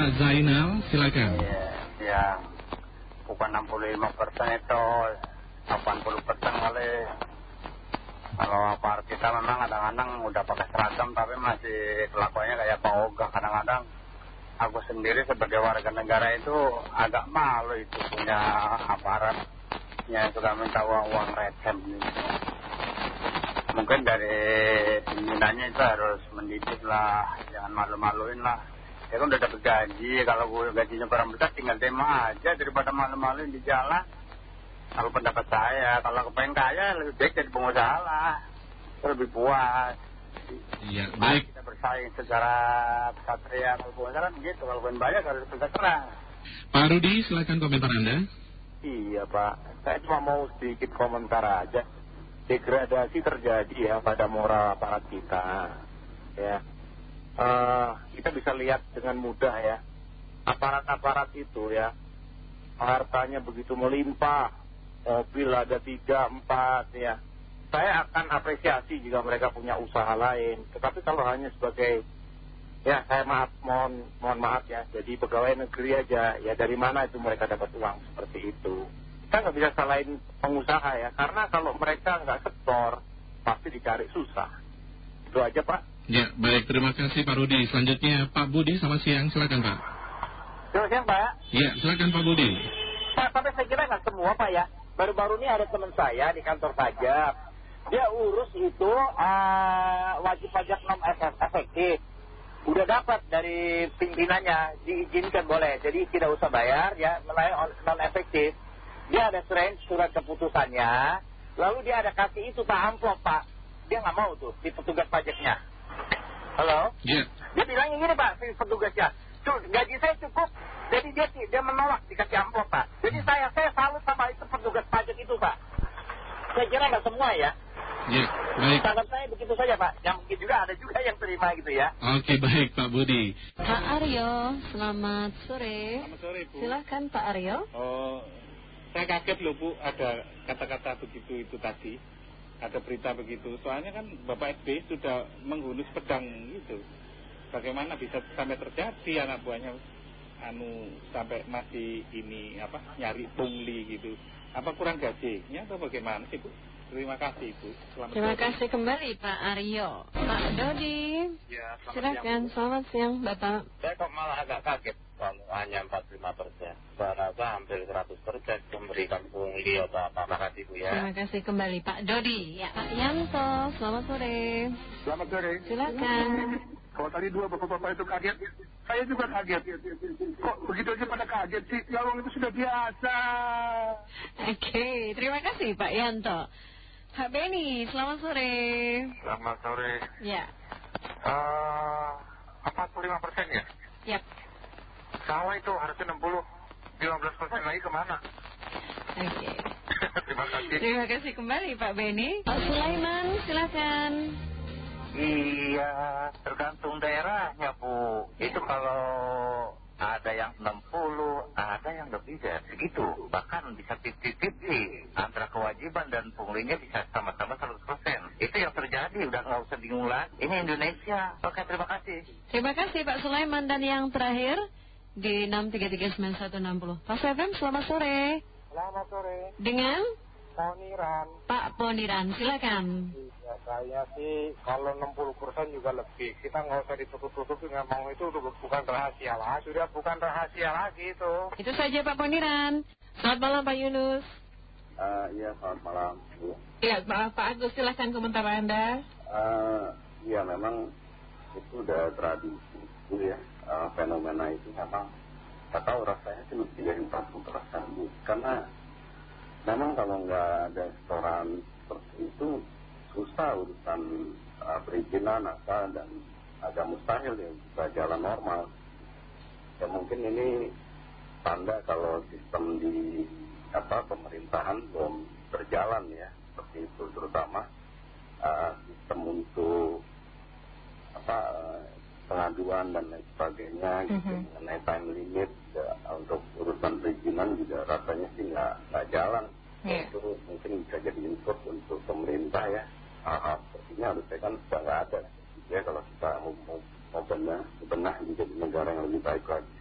Pak Zainal, silakan. Iya, ya, bukan 65 persen itu, 80 persen kali. Kalau apart kita memang kadang-kadang udah pakai seragam tapi masih kelakuannya kayak Pak Oga. Kadang-kadang aku sendiri sebagai warga negara itu agak malu itu punya aparat yang suka minta uang-uang receh gitu. Mungkin dari pimpinannya itu harus mendidik lah, jangan malu-maluin lah. Ya kan udah dapet gaji, kalau gue gajinya kurang besar tinggal terima aja daripada malu-maluin di jalan. Kalau pendapat saya, kalau kepengen kaya lebih baik jadi pengusaha lah. Lebih puas. Iya, baik. kita bersaing secara kesatria kalau pengusaha kan begitu. Kalau pengen banyak harus kerja keras. Pak Rudi, silakan komentar Anda. Iya Pak, saya cuma mau sedikit komentar aja. Degradasi terjadi ya pada moral aparat kita. Ya, Eh, kita bisa lihat dengan mudah ya. Aparat-aparat itu ya, hartanya begitu melimpah, mobil ada tiga, empat ya. Saya akan apresiasi jika mereka punya usaha lain. Tetapi kalau hanya sebagai Ya, saya maaf, mohon, mohon maaf ya. Jadi pegawai negeri aja, ya dari mana itu mereka dapat uang seperti itu. Kita nggak bisa salahin pengusaha ya, karena kalau mereka nggak setor, pasti dicari susah. Itu aja Pak. Ya, baik. Terima kasih Pak Rudi. Selanjutnya Pak Budi, selamat siang. Silakan Pak. Selamat siang Pak. Ya, silakan Pak Budi. Pak, tapi saya kira nggak semua Pak ya. Baru-baru ini ada teman saya di kantor pajak. Dia urus itu eh, wajib pajak non efektif. Udah dapat dari pimpinannya, diizinkan boleh. Jadi tidak usah bayar ya, melayani non efektif. Dia ada surat, surat keputusannya. Lalu dia ada kasih itu Pak amplop Pak. Dia nggak mau tuh di petugas pajaknya. Halo? Ya, Dia bilangnya gini Pak, si petugasnya. Gaji saya cukup, jadi dia dia menolak dikasih amplop Pak. Jadi saya saya salut sama itu petugas pajak itu Pak. Saya kira nggak semua ya. ya, baik. Standar saya begitu saja Pak. Yang mungkin juga ada juga yang terima gitu ya. Oke, baik Pak Budi. Pak Aryo, selamat sore. Selamat sore Bu. Silakan Pak Aryo. Oh, saya kaget loh Bu ada kata-kata begitu itu tadi. Ada berita begitu. Soalnya kan Bapak SBY sudah menghunus pedang gitu. Bagaimana bisa sampai terjadi anak buahnya anu sampai masih ini apa nyari pungli gitu. Apa kurang gajinya atau bagaimana sih Bu? Terima kasih Bu. Selamat Terima sore. kasih kembali Pak Aryo. Pak Dodi, Ya, silakan. Selamat siang Bapak. Saya kok malah agak kaget hanya 45 persen. Saya rasa hampir 100 persen memberikan pungli atau apa. Makasih Bu ya. Terima kasih kembali Pak Dodi. Ya, Pak Yanto, selamat sore. Selamat sore. Silakan. Kalau tadi dua bapak-bapak itu kaget, saya juga kaget. Kok begitu aja pada kaget sih? Ya orang itu sudah biasa. Oke, terima kasih Pak Yanto. Pak Beni, selamat sore. Selamat sore. Ya, Eh, 45 persen ya? yap. Sawah itu harusnya 60. 15 persen lagi ke mana? Oke. Terima kasih. Terima kasih kembali Pak Beni. Pak Sulaiman, silakan. Iya, tergantung daerahnya Bu. Itu kalau ada yang 60, ada yang lebih dari segitu. Bahkan bisa 50-50. Antara kewajiban dan punglinya bisa sama-sama 100%. Itu yang terjadi, udah nggak usah bingung lagi. Ini Indonesia. Oke, terima kasih. Terima kasih Pak Sulaiman dan yang terakhir di 6339160. Pak Febem, selamat sore. Selamat sore, Dengan Poniran. Pak Poniran, silakan. Ya, saya sih kalau 60% juga lebih. Kita nggak usah ditutup-tutupi ngomong itu udah bukan rahasia lah. Sudah bukan rahasia lagi itu. Itu saja Pak Poniran. Selamat malam Pak Yunus. Iya, selamat malam. Bu. Ya, Pak, Pak Agus silakan komentar Anda. Iya, memang itu udah tradisi Bu Eh, fenomena itu memang nggak tahu rasanya sih lebih dari 40 persen. Karena memang kalau nggak ada restoran seperti itu susah urusan eh, perizinan apa dan agak mustahil ya bisa jalan normal. Ya mungkin ini tanda kalau sistem di apa pemerintahan belum berjalan ya seperti itu terutama eh, sistem untuk apa pengaduan dan lain sebagainya gitu. Mhm. mengenai time limit ya, untuk urusan perizinan juga rasanya sih nggak jalan. Iya. itu mungkin bisa jadi input untuk pemerintah ya. Hal-hal sepertinya harusnya kan sudah nggak ada. Ya kalau kita mau mau, mau benar benar menjadi negara yang lebih baik lagi